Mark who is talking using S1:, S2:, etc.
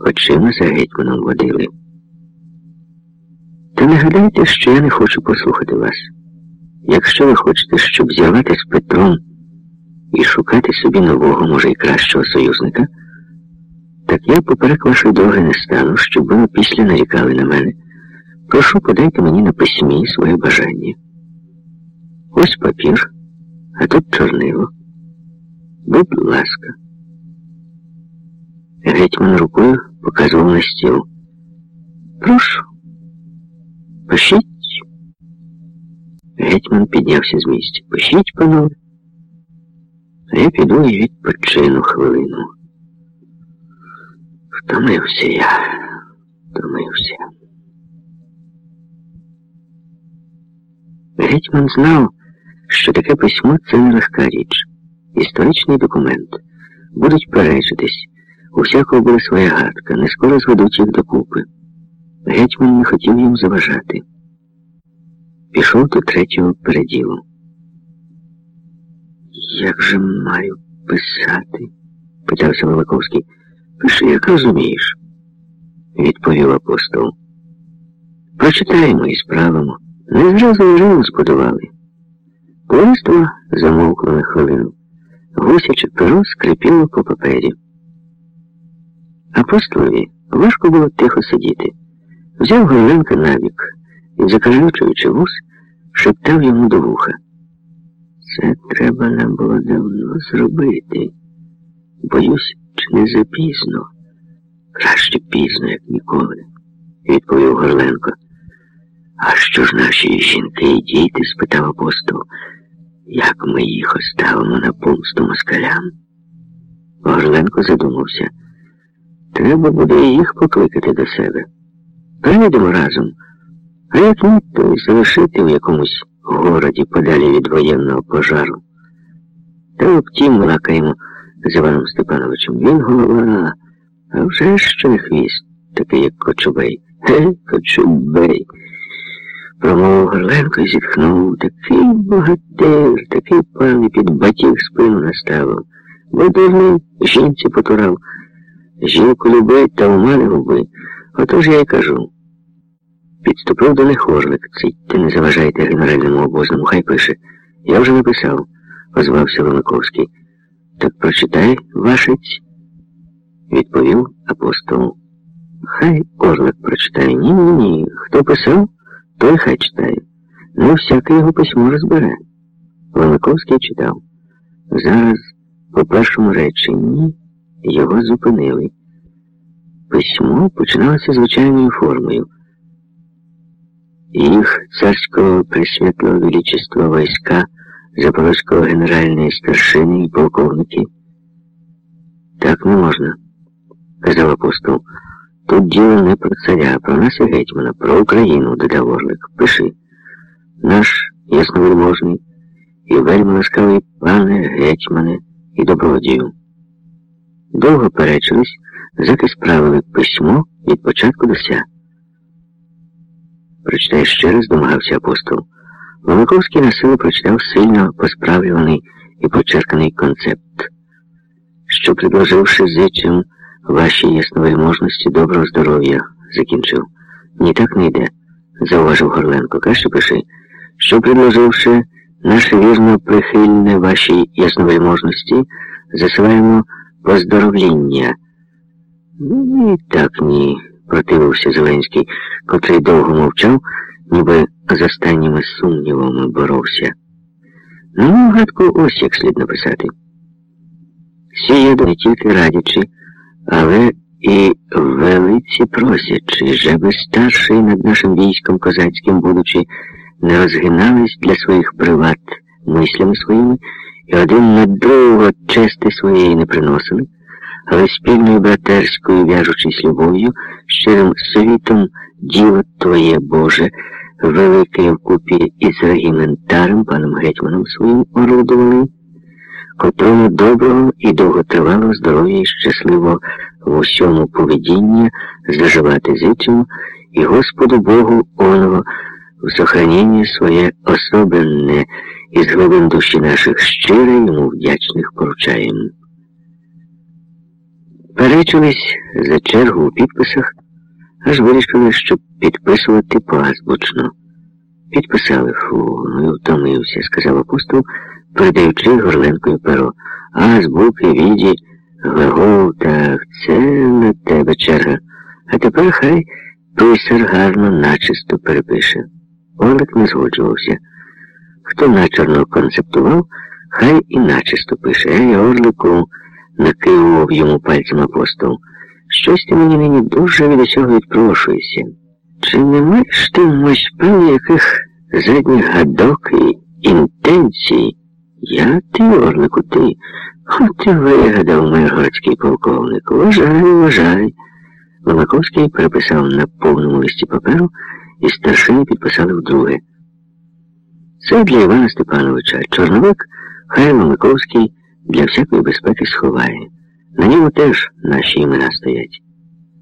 S1: очима за гетьманом водили. Та не гадайте, що я не хочу послухати вас. Якщо ви хочете, щоб зірвати з Петром і шукати собі нового, може й кращого союзника, так я поперек вашої дороги не стану, щоб ви після нарікали на мене. Прошу, подайте мені на письмі своє бажання. Ось папір, а тут чорнило. Будь ласка. Гетьман рукою показував на стіл. Прошу. Пишіть. Гетьман піднявся з місця. Пишіть, панове. Я піду і відпочину хвилину. Втомився я, втомився. Гетьман знав, що таке письмо це нелегка річ, історичний документ. Будуть перечитись, у всякого була своя гадка, не скоро зведуть їх докупи. Гетьман не хотів їм заважати. Пішов до третього переділу. Як же маю писати? питався Великовський. Пиши, як розумієш, відповів апостол. Прочитаємо і справимо. Не зразу вже збудували. Товариство замовкло на хвилину. Гусяче перо скрипіло по папері. Апостолові важко було тихо сидіти. Взяв Горленка набік і, закалючуючи вус, шептав йому до вуха. Це треба нам було давно зробити. Боюсь, чи не запізно. Краще пізно, як ніколи, відповів Горленко. А що ж наші жінки і діти? спитав апостол. Як ми їх оставимо на помсту москалям? Горленко задумався. Треба буде їх покликати до себе. Перейдемо разом, а як ні, то залишити в якомусь городі подалі від воєнного пожару. Та втім лакаємо з Іваном Степановичем. Він голова, а вже ще не хвіст, такий, як Кочубей. Ге, Кочубей. Промовив Горленко і зітхнув. Такий богатир, такий пан під батіг спину наставив. Бо дурний жінці потурав. Жінку любить та ума не губи. Отож я й кажу. Підступив до них Орлик. Цитьте, не заважайте генеральному обозному, хай пише. Я вже написав, озвався Ломаковський. Так прочитай, вашець, відповів апостол. Хай Орлик прочитає. Ні, ні, ні. Хто писав, той хай читає. Не всяке його письмо розбере. Ломаковський читав. Зараз, по першому реченні, його зупинили. Письмо починалося звичайною формою. Їх царського пресвітлого величества війська Запорозького генеральної старшини і полковники. Так не можна, казав апостол. Тут діло не про царя, а про нас і гетьмана, про Україну, додав Орлик. Пиши. Наш ясновельможний і вельми ласкавий пане, гетьмане і добродію. Довго перечились, заки справили письмо від початку до ся. Прочитай ще раз, домагався апостол. Волоковський на силу прочитав сильно посправлюваний і почерканий концепт, що, предложивши зичим вашій ясновельможності доброго здоров'я, закінчив. Ні так не йде, зауважив Горленко. Краще пиши, що, предложивши наше вірно прихильне вашій ясновельможності, засилаємо поздоровління. Ні, так ні, противився Зеленський, котрий довго мовчав, ніби з останніми сумнівами боровся. Ну, гадку, ось як слід написати. Сіє не тільки радячи, але і велиці просячи, жеби старший над нашим військом козацьким, будучи, не розгинались для своїх приват мислями своїми, і один на другого чести своєї не приносили, але спільною братерською, в'яжучись любов'ю, щирим совітом діло Твоє Боже, велике вкупі із регіментарем, паном гетьманом своїм орудували, котрому доброго і довготривалого здоров'я і щасливо в усьому поведіння заживати зичимо, і Господу Богу оного в сохраненні своє особенне із глибин душі наших щире йому вдячних поручаємо. Перечились за чергу у підписах, аж вирішили, щоб підписувати поазбучно. Підписали, фу, ну втомився, сказав апостол, передаючи горленкою перо. Азбуки, віді, глагол, так, це на тебе черга. А тепер хай писар гарно начисто перепише. Орлик не згоджувався. Хто начерно концептував, хай і начисто пише. Ей, Орлику, накивував йому пальцем апостол. Щось ти мені нині дуже від цього відпрошуєшся. Чи не маєш ти в яких задніх гадок і інтенцій? Я ти, Орлику, ти. От ти вигадав, миргородський полковник. Вважай, вважай. Ломаковський переписав на повному листі паперу і старшини підписали вдруге. Це для Івана Степановича. Чорновик хай Ломаковський для всякої безпеки сховає. На ньому теж наші імена стоять.